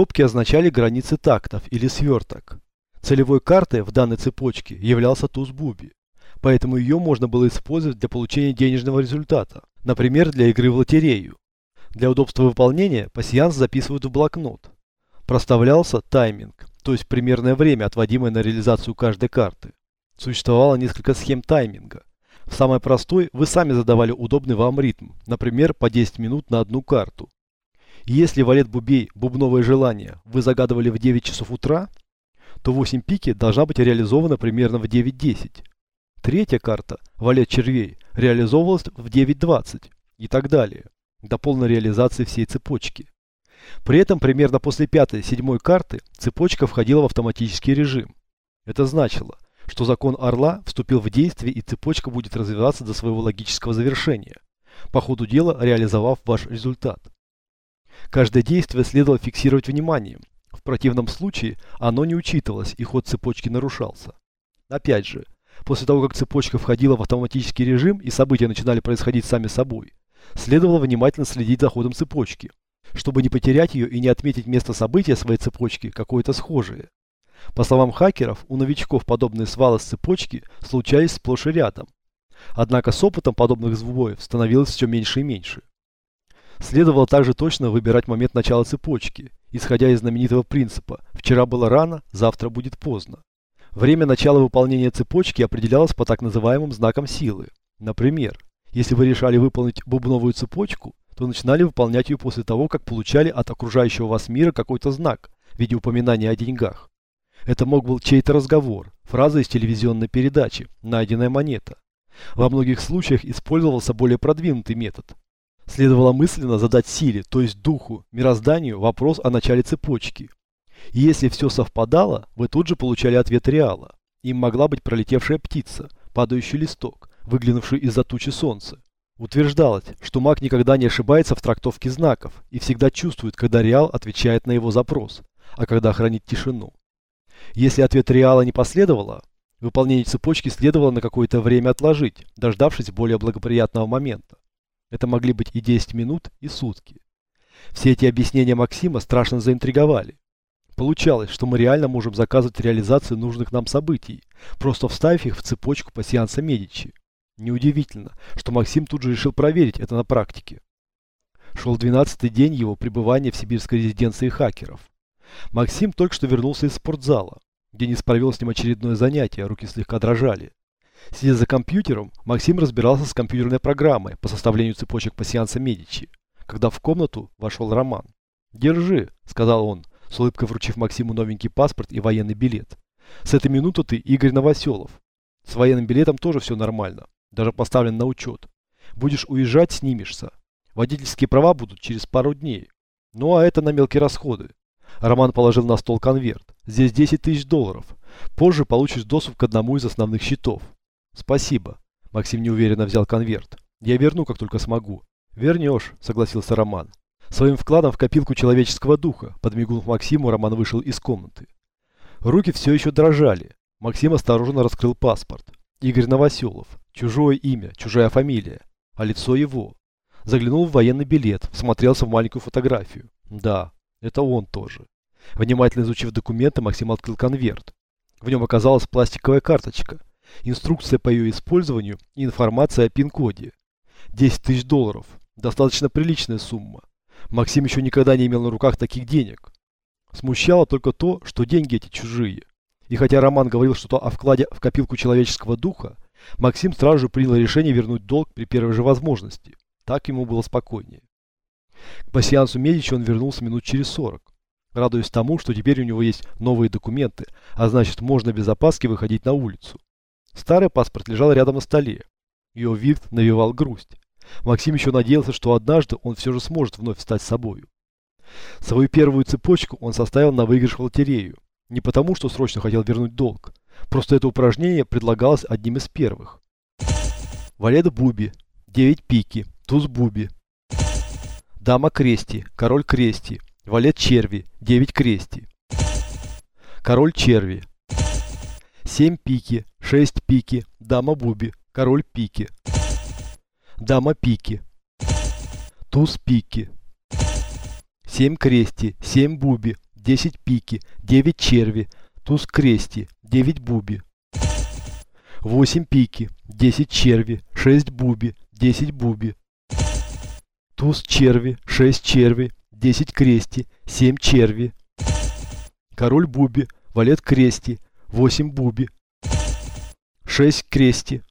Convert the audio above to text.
Скобки означали границы тактов или сверток. Целевой картой в данной цепочке являлся туз буби, поэтому ее можно было использовать для получения денежного результата, например, для игры в лотерею. Для удобства выполнения пассианс записывают в блокнот. Проставлялся тайминг, то есть примерное время, отводимое на реализацию каждой карты. Существовало несколько схем тайминга. В самой простой вы сами задавали удобный вам ритм, например, по 10 минут на одну карту. Если валет бубей бубновое желание вы загадывали в 9 часов утра, то 8 пики должна быть реализована примерно в 9.10. Третья карта, валет червей, реализовывалась в 9.20 и так далее, до полной реализации всей цепочки. При этом примерно после пятой-седьмой карты цепочка входила в автоматический режим. Это значило, что закон Орла вступил в действие и цепочка будет развиваться до своего логического завершения, по ходу дела реализовав ваш результат. Каждое действие следовало фиксировать вниманием, в противном случае оно не учитывалось и ход цепочки нарушался. Опять же, после того как цепочка входила в автоматический режим и события начинали происходить сами собой, следовало внимательно следить за ходом цепочки, чтобы не потерять ее и не отметить место события своей цепочки какое-то схожее. По словам хакеров, у новичков подобные свалы с цепочки случались сплошь и рядом. Однако с опытом подобных сбоев становилось все меньше и меньше. Следовало также точно выбирать момент начала цепочки, исходя из знаменитого принципа «вчера было рано, завтра будет поздно». Время начала выполнения цепочки определялось по так называемым знакам силы. Например, если вы решали выполнить бубновую цепочку, то начинали выполнять ее после того, как получали от окружающего вас мира какой-то знак в виде упоминания о деньгах. Это мог был чей-то разговор, фраза из телевизионной передачи, найденная монета. Во многих случаях использовался более продвинутый метод Следовало мысленно задать силе, то есть духу, мирозданию, вопрос о начале цепочки. И если все совпадало, вы тут же получали ответ реала. Им могла быть пролетевшая птица, падающий листок, выглянувший из-за тучи солнца. Утверждалось, что маг никогда не ошибается в трактовке знаков и всегда чувствует, когда реал отвечает на его запрос, а когда хранит тишину. Если ответ реала не последовало, выполнение цепочки следовало на какое-то время отложить, дождавшись более благоприятного момента. Это могли быть и 10 минут, и сутки. Все эти объяснения Максима страшно заинтриговали. Получалось, что мы реально можем заказывать реализацию нужных нам событий, просто вставив их в цепочку пассианса Медичи. Неудивительно, что Максим тут же решил проверить это на практике. Шел 12-й день его пребывания в сибирской резиденции хакеров. Максим только что вернулся из спортзала, не провел с ним очередное занятие, руки слегка дрожали. Сидя за компьютером, Максим разбирался с компьютерной программой по составлению цепочек пассианса Медичи, когда в комнату вошел Роман. «Держи», — сказал он, с улыбкой вручив Максиму новенький паспорт и военный билет. «С этой минуты ты Игорь Новоселов. С военным билетом тоже все нормально, даже поставлен на учет. Будешь уезжать, снимешься. Водительские права будут через пару дней. Ну а это на мелкие расходы». Роман положил на стол конверт. «Здесь 10 тысяч долларов. Позже получишь доступ к одному из основных счетов. Спасибо. Максим неуверенно взял конверт. Я верну, как только смогу. Вернешь, согласился Роман. Своим вкладом в копилку человеческого духа, подмигнув Максиму, Роман вышел из комнаты. Руки все еще дрожали. Максим осторожно раскрыл паспорт. Игорь Новоселов. Чужое имя, чужая фамилия. А лицо его. Заглянул в военный билет, смотрелся в маленькую фотографию. Да, это он тоже. Внимательно изучив документы, Максим открыл конверт. В нем оказалась пластиковая карточка инструкция по ее использованию и информация о пин-коде. 10 тысяч долларов. Достаточно приличная сумма. Максим еще никогда не имел на руках таких денег. Смущало только то, что деньги эти чужие. И хотя Роман говорил что-то о вкладе в копилку человеческого духа, Максим сразу же принял решение вернуть долг при первой же возможности. Так ему было спокойнее. К пассиансу Медичи он вернулся минут через 40, радуясь тому, что теперь у него есть новые документы, а значит можно без опаски выходить на улицу. Старый паспорт лежал рядом на столе. Ее вид навевал грусть. Максим еще надеялся, что однажды он все же сможет вновь стать собою. Свою первую цепочку он составил на выигрыш в лотерею. Не потому, что срочно хотел вернуть долг. Просто это упражнение предлагалось одним из первых. Валет Буби, 9 пики, туз Буби. Дама Крести, король Крести, валет Черви, 9 Крести. Король Черви, 7 пики, 6 пики, дама буби, король пики. Дама пики. Туз пики. 7 крести, 7 буби, 10 пики, 9 черви, туз крести, 9 буби. 8 пики, 10 черви, 6 буби, 10 буби. Туз черви, 6 черви, 10 крести, 7 черви. Король буби, валет крести, 8 буби. 6 крести,